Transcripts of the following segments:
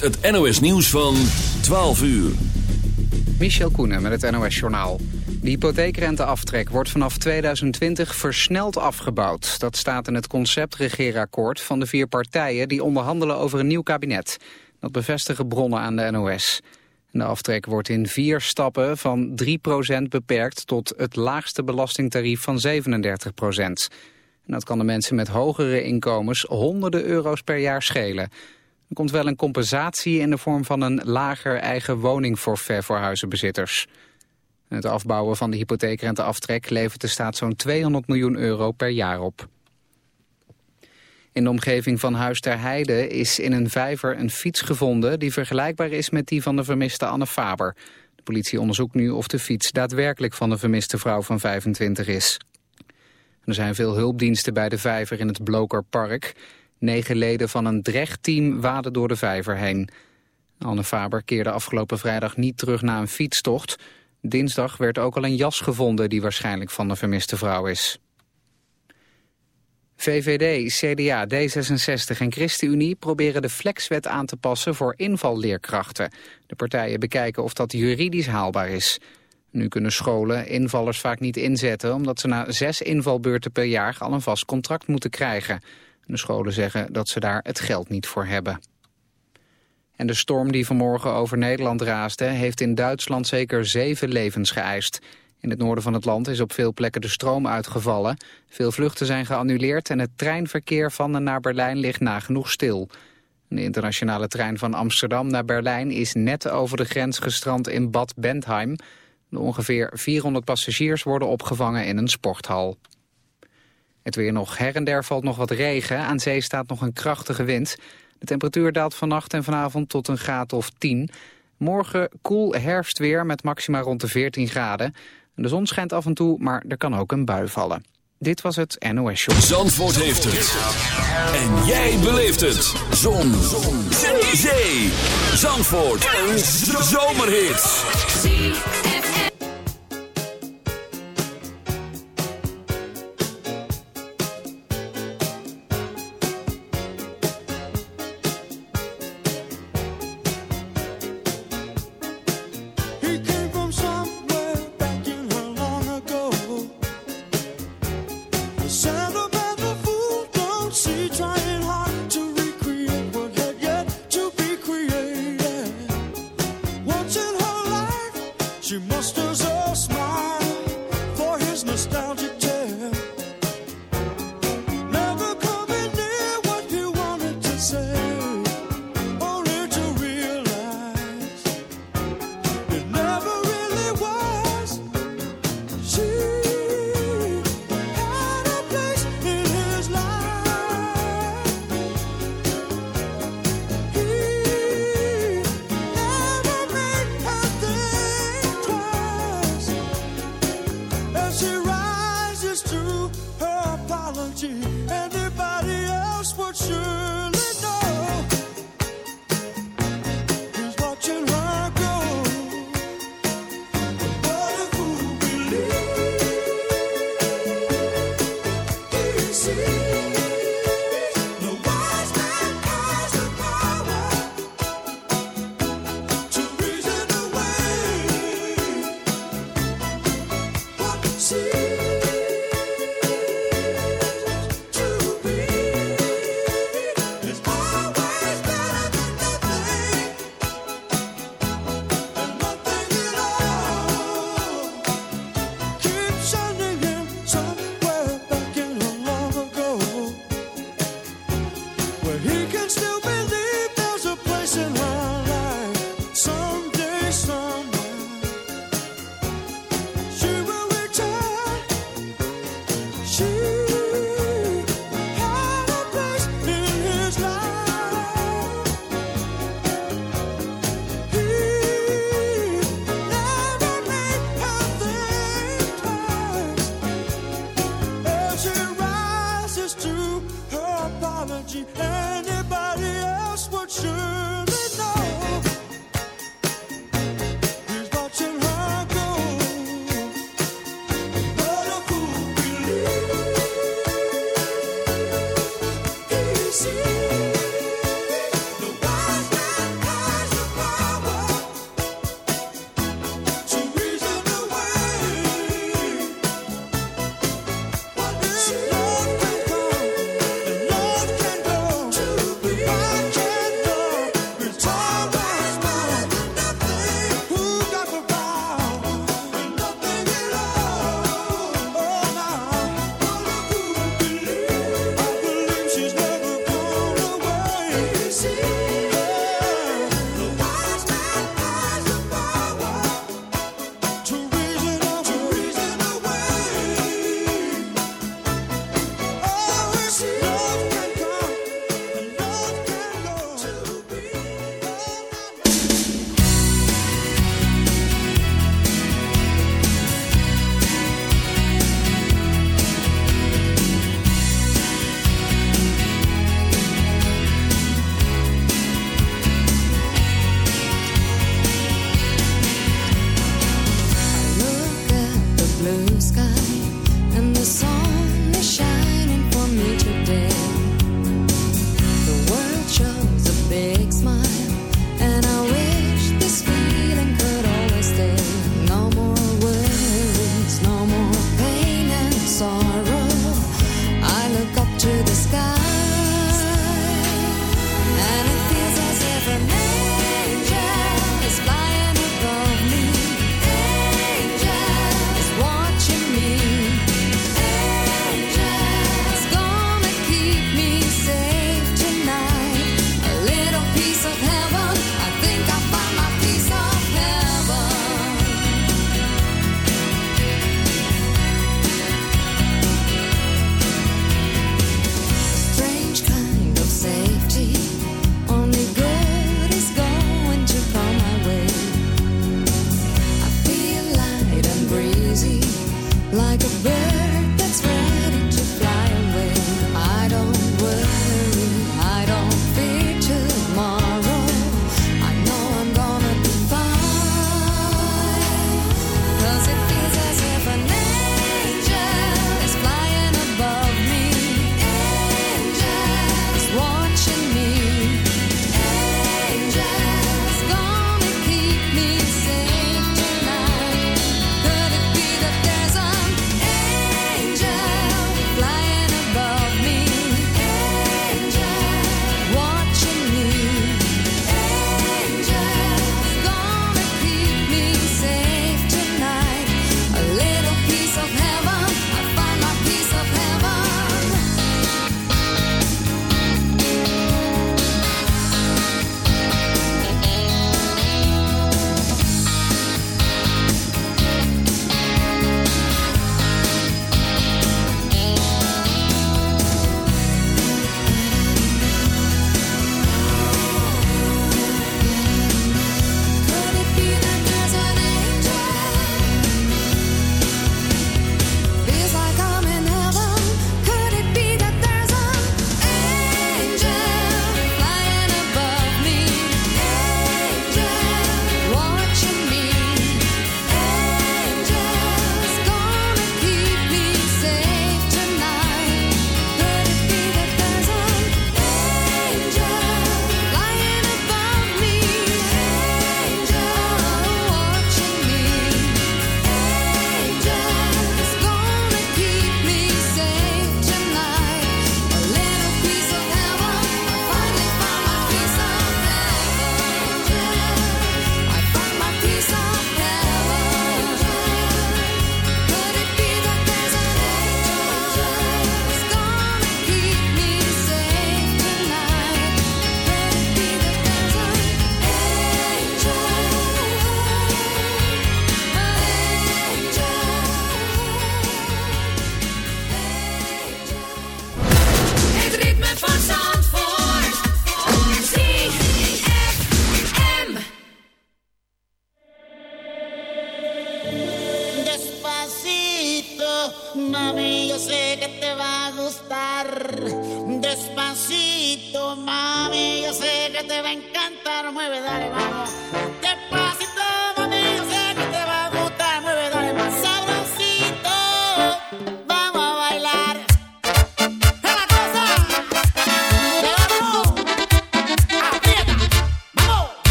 het NOS nieuws van 12 uur. Michel Koenen met het NOS-journaal. De hypotheekrenteaftrek wordt vanaf 2020 versneld afgebouwd. Dat staat in het concept-regeerakkoord van de vier partijen... die onderhandelen over een nieuw kabinet. Dat bevestigen bronnen aan de NOS. De aftrek wordt in vier stappen van 3% beperkt... tot het laagste belastingtarief van 37% en dat kan de mensen met hogere inkomens honderden euro's per jaar schelen. Er komt wel een compensatie in de vorm van een lager eigen woningforfait voor huizenbezitters. Het afbouwen van de hypotheekrenteaftrek levert de staat zo'n 200 miljoen euro per jaar op. In de omgeving van Huis ter Heide is in een vijver een fiets gevonden... die vergelijkbaar is met die van de vermiste Anne Faber. De politie onderzoekt nu of de fiets daadwerkelijk van de vermiste vrouw van 25 is. Er zijn veel hulpdiensten bij de vijver in het Blokerpark. Negen leden van een drechtteam waden door de vijver heen. Anne Faber keerde afgelopen vrijdag niet terug na een fietstocht. Dinsdag werd ook al een jas gevonden die waarschijnlijk van de vermiste vrouw is. VVD, CDA, D66 en ChristenUnie proberen de flexwet aan te passen voor invalleerkrachten. De partijen bekijken of dat juridisch haalbaar is. Nu kunnen scholen invallers vaak niet inzetten... omdat ze na zes invalbeurten per jaar al een vast contract moeten krijgen. De scholen zeggen dat ze daar het geld niet voor hebben. En de storm die vanmorgen over Nederland raasde... heeft in Duitsland zeker zeven levens geëist. In het noorden van het land is op veel plekken de stroom uitgevallen. Veel vluchten zijn geannuleerd... en het treinverkeer van en naar Berlijn ligt nagenoeg stil... De internationale trein van Amsterdam naar Berlijn is net over de grens gestrand in Bad Bentheim. De ongeveer 400 passagiers worden opgevangen in een sporthal. Het weer nog her en der valt nog wat regen. Aan zee staat nog een krachtige wind. De temperatuur daalt vannacht en vanavond tot een graad of 10. Morgen koel herfstweer met maxima rond de 14 graden. De zon schijnt af en toe, maar er kan ook een bui vallen. Dit was het NOS Show. Zandvoort heeft het. En jij beleeft het. Zon. zon. Zee. Zandvoort. Een zomerhit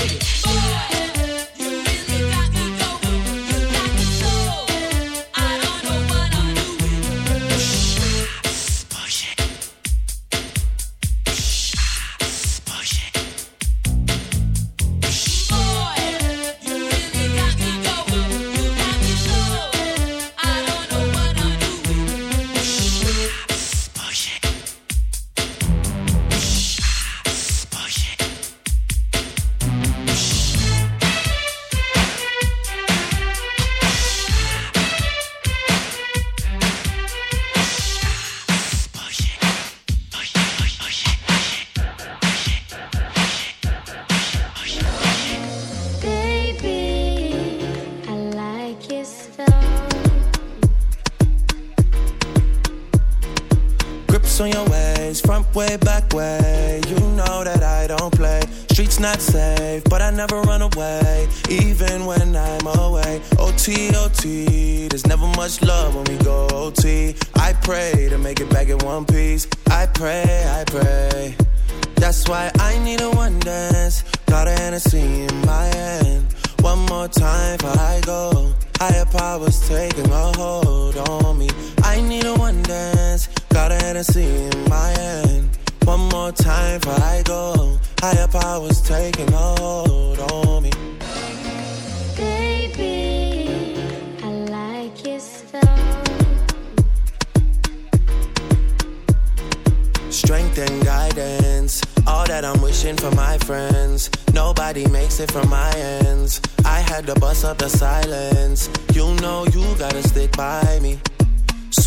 nigga.